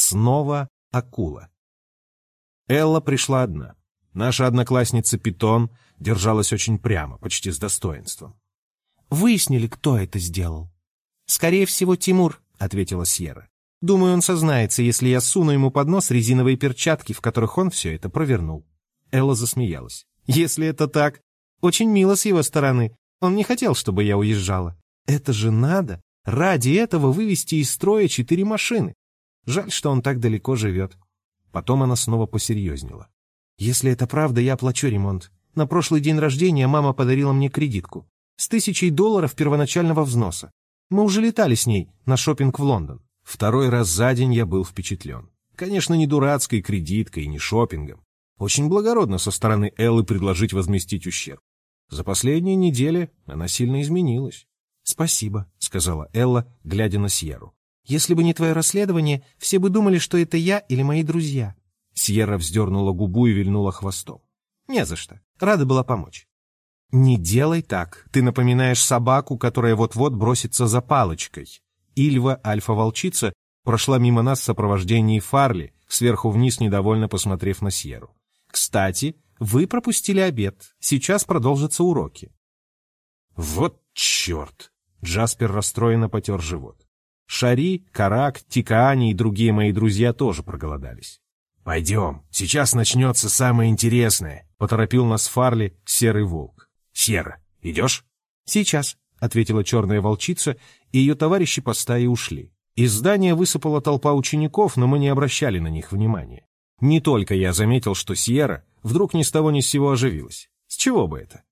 Снова акула. Элла пришла одна. Наша одноклассница Питон держалась очень прямо, почти с достоинством. «Выяснили, кто это сделал?» «Скорее всего, Тимур», — ответила Сьерра. «Думаю, он сознается, если я суну ему под нос резиновые перчатки, в которых он все это провернул». Элла засмеялась. «Если это так, очень мило с его стороны. Он не хотел, чтобы я уезжала. Это же надо ради этого вывести из строя четыре машины. Жаль, что он так далеко живет». Потом она снова посерьезнела. «Если это правда, я оплачу ремонт. На прошлый день рождения мама подарила мне кредитку. С тысячей долларов первоначального взноса. Мы уже летали с ней на шопинг в Лондон. Второй раз за день я был впечатлен. Конечно, не дурацкой кредиткой не шопингом. Очень благородно со стороны Эллы предложить возместить ущерб. За последние недели она сильно изменилась. «Спасибо», — сказала Элла, глядя на Сьерру. «Если бы не твое расследование, все бы думали, что это я или мои друзья». Сьерра вздернула губу и вильнула хвостом. «Не за что. Рада была помочь». «Не делай так. Ты напоминаешь собаку, которая вот-вот бросится за палочкой». Ильва, альфа-волчица, прошла мимо нас в сопровождении Фарли, сверху вниз недовольно посмотрев на Сьеру. «Кстати, вы пропустили обед. Сейчас продолжатся уроки». «Вот черт!» Джаспер расстроенно потер живот. Шари, Карак, Тикаани и другие мои друзья тоже проголодались. «Пойдем, сейчас начнется самое интересное», — поторопил нас Фарли, серый волк. Сьерра, идешь? Сейчас, ответила черная волчица, и ее товарищи по стае ушли. Из здания высыпала толпа учеников, но мы не обращали на них внимания. Не только я заметил, что Сьерра вдруг ни с того ни с сего оживилась. С чего бы это?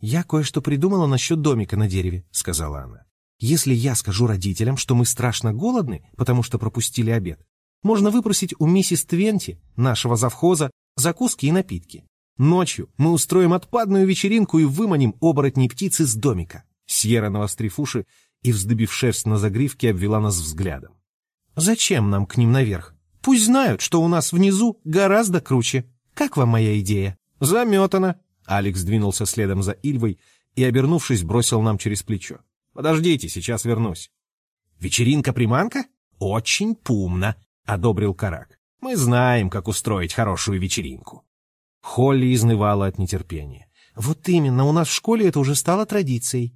«Я кое-что придумала насчет домика на дереве», — сказала она. «Если я скажу родителям, что мы страшно голодны, потому что пропустили обед, можно выпросить у миссис Твенти, нашего завхоза, закуски и напитки. Ночью мы устроим отпадную вечеринку и выманим оборотней птиц из домика. Сьерра навострив уши и, вздыбив шерсть на загривке, обвела нас взглядом. Зачем нам к ним наверх? Пусть знают, что у нас внизу гораздо круче. Как вам моя идея? Заметана. Алекс двинулся следом за Ильвой и, обернувшись, бросил нам через плечо. Подождите, сейчас вернусь. Вечеринка-приманка? Очень пумно, одобрил Карак. Мы знаем, как устроить хорошую вечеринку. Холли изнывала от нетерпения. «Вот именно, у нас в школе это уже стало традицией».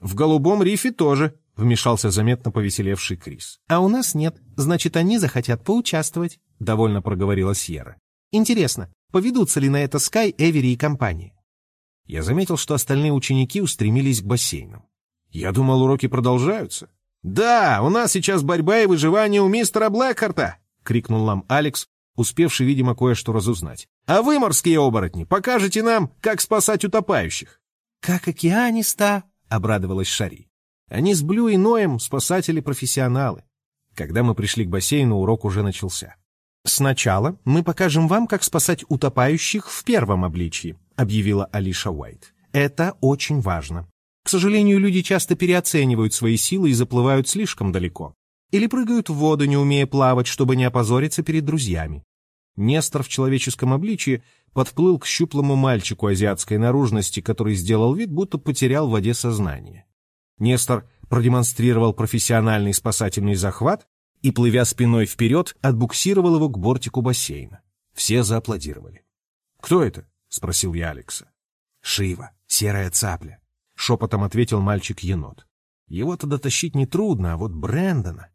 «В голубом рифе тоже», — вмешался заметно повеселевший Крис. «А у нас нет, значит, они захотят поучаствовать», — довольно проговорила Сьерра. «Интересно, поведутся ли на это Скай, Эвери и компания?» Я заметил, что остальные ученики устремились к бассейнам. Я думал, уроки продолжаются. «Да, у нас сейчас борьба и выживание у мистера Блэкхарта!» — крикнул нам Алекс, успевший, видимо, кое-что разузнать. «А вы, морские оборотни, покажете нам, как спасать утопающих!» «Как океаниста!» — обрадовалась Шари. Они с Блю и Ноем спасатели-профессионалы. Когда мы пришли к бассейну, урок уже начался. «Сначала мы покажем вам, как спасать утопающих в первом обличии», — объявила Алиша Уайт. «Это очень важно. К сожалению, люди часто переоценивают свои силы и заплывают слишком далеко. Или прыгают в воду, не умея плавать, чтобы не опозориться перед друзьями. Нестор в человеческом обличии подплыл к щуплому мальчику азиатской наружности, который сделал вид, будто потерял в воде сознание. Нестор продемонстрировал профессиональный спасательный захват и, плывя спиной вперед, отбуксировал его к бортику бассейна. Все зааплодировали. «Кто это?» — спросил я Алекса. «Шива, серая цапля», — шепотом ответил мальчик-енот. «Его-то дотащить нетрудно, а вот Брэндона...»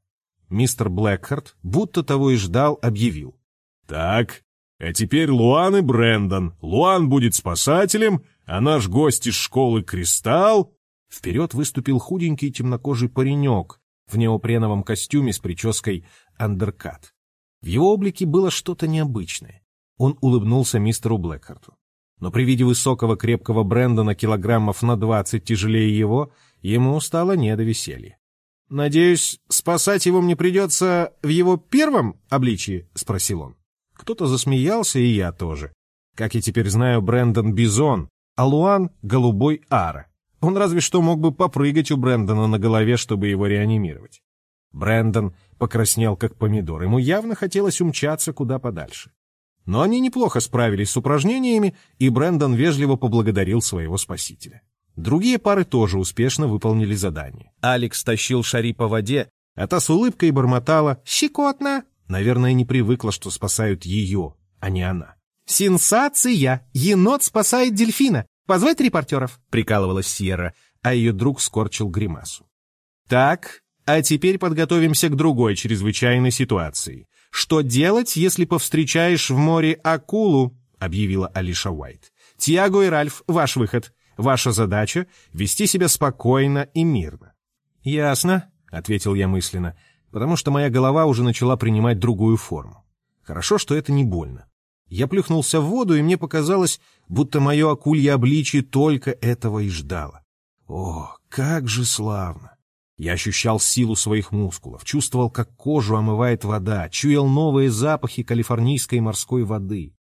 Мистер Блэкхарт, будто того и ждал, объявил. «Так, а теперь Луан и Брэндон. Луан будет спасателем, а наш гость из школы Кристалл...» Вперед выступил худенький темнокожий паренек в неопреновом костюме с прической андеркат. В его облике было что-то необычное. Он улыбнулся мистеру Блэкхарту. Но при виде высокого крепкого Брэндона килограммов на двадцать тяжелее его, ему стало не до веселья. «Надеюсь, спасать его мне придется в его первом обличии?» — спросил он. Кто-то засмеялся, и я тоже. Как я теперь знаю, Брэндон — Бизон, а Луан — Голубой Ара. Он разве что мог бы попрыгать у Брэндона на голове, чтобы его реанимировать. Брэндон покраснел, как помидор. Ему явно хотелось умчаться куда подальше. Но они неплохо справились с упражнениями, и Брэндон вежливо поблагодарил своего спасителя. Другие пары тоже успешно выполнили задание. Алекс тащил Шари по воде, а та с улыбкой бормотала «Щекотно!». Наверное, не привыкла, что спасают ее, а не она. «Сенсация! Енот спасает дельфина! Позвать репортеров!» — прикалывалась Сьерра, а ее друг скорчил гримасу. «Так, а теперь подготовимся к другой чрезвычайной ситуации. Что делать, если повстречаешь в море акулу?» — объявила Алиша Уайт. «Тиаго и Ральф, ваш выход. Ваша задача — вести себя спокойно и мирно». «Ясно», — ответил я мысленно, потому что моя голова уже начала принимать другую форму. Хорошо, что это не больно. Я плюхнулся в воду, и мне показалось, будто мое акулье обличие только этого и ждало. О, как же славно! Я ощущал силу своих мускулов, чувствовал, как кожу омывает вода, чуял новые запахи калифорнийской морской воды.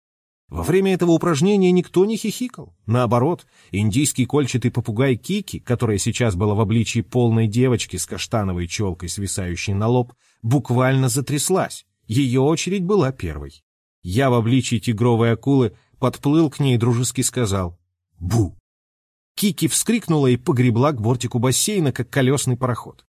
Во время этого упражнения никто не хихикал. Наоборот, индийский кольчатый попугай Кики, которая сейчас была в обличии полной девочки с каштановой челкой, свисающей на лоб, буквально затряслась. Ее очередь была первой. Я в обличии тигровой акулы подплыл к ней и дружески сказал «Бу!». Кики вскрикнула и погребла к бортику бассейна, как колесный пароход.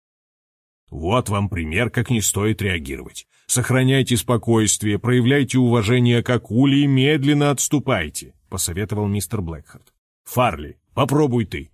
«Вот вам пример, как не стоит реагировать. Сохраняйте спокойствие, проявляйте уважение к акуле и медленно отступайте», — посоветовал мистер Блэкхарт. «Фарли, попробуй ты».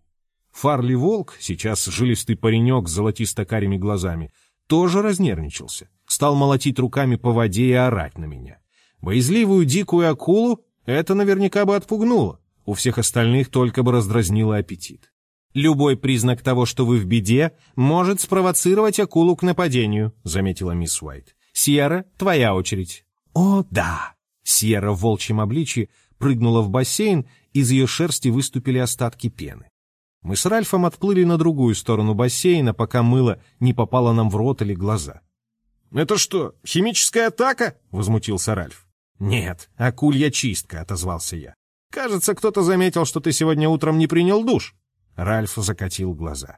Фарли Волк, сейчас жилистый паренек с золотисто-карими глазами, тоже разнервничался, стал молотить руками по воде и орать на меня. Боязливую дикую акулу это наверняка бы отпугнуло, у всех остальных только бы раздразнило аппетит. «Любой признак того, что вы в беде, может спровоцировать акулу к нападению», — заметила мисс Уайт. «Сьерра, твоя очередь». «О, да!» Сьерра в волчьем обличье прыгнула в бассейн, из ее шерсти выступили остатки пены. Мы с Ральфом отплыли на другую сторону бассейна, пока мыло не попало нам в рот или глаза. «Это что, химическая атака?» — возмутился Ральф. «Нет, акулья чистка», — отозвался я. «Кажется, кто-то заметил, что ты сегодня утром не принял душ». Ральф закатил глаза.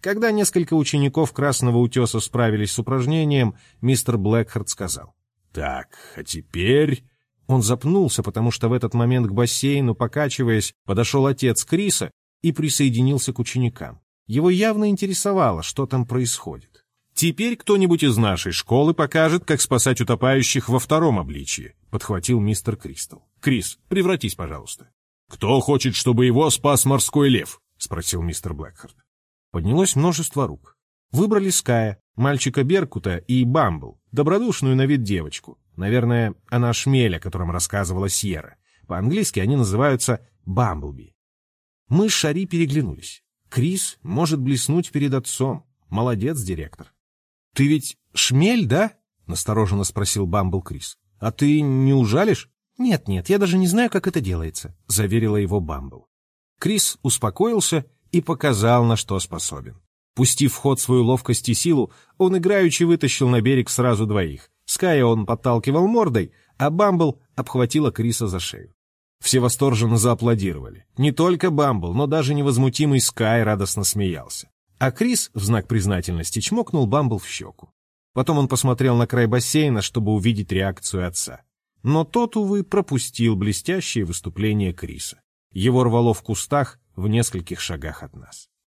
Когда несколько учеников Красного Утеса справились с упражнением, мистер Блэкхард сказал. «Так, а теперь...» Он запнулся, потому что в этот момент к бассейну, покачиваясь, подошел отец Криса и присоединился к ученикам. Его явно интересовало, что там происходит. «Теперь кто-нибудь из нашей школы покажет, как спасать утопающих во втором обличье», — подхватил мистер Кристал. «Крис, превратись, пожалуйста». «Кто хочет, чтобы его спас морской лев?» — спросил мистер Блэкхард. Поднялось множество рук. Выбрали Ская, мальчика Беркута и Бамбл, добродушную на вид девочку. Наверное, она шмель, о котором рассказывала Сьерра. По-английски они называются Бамблби. Мы с Шари переглянулись. Крис может блеснуть перед отцом. Молодец, директор. — Ты ведь шмель, да? — настороженно спросил Бамбл Крис. — А ты не ужалишь? «Нет, нет, я даже не знаю, как это делается», — заверила его Бамбл. Крис успокоился и показал, на что способен. Пустив в ход свою ловкость и силу, он играючи вытащил на берег сразу двоих. Ская он подталкивал мордой, а Бамбл обхватила Криса за шею. Все восторженно зааплодировали. Не только Бамбл, но даже невозмутимый Скай радостно смеялся. А Крис в знак признательности чмокнул Бамбл в щеку. Потом он посмотрел на край бассейна, чтобы увидеть реакцию отца. Но тот, увы, пропустил блестящее выступление Криса. Его рвало в кустах в нескольких шагах от нас.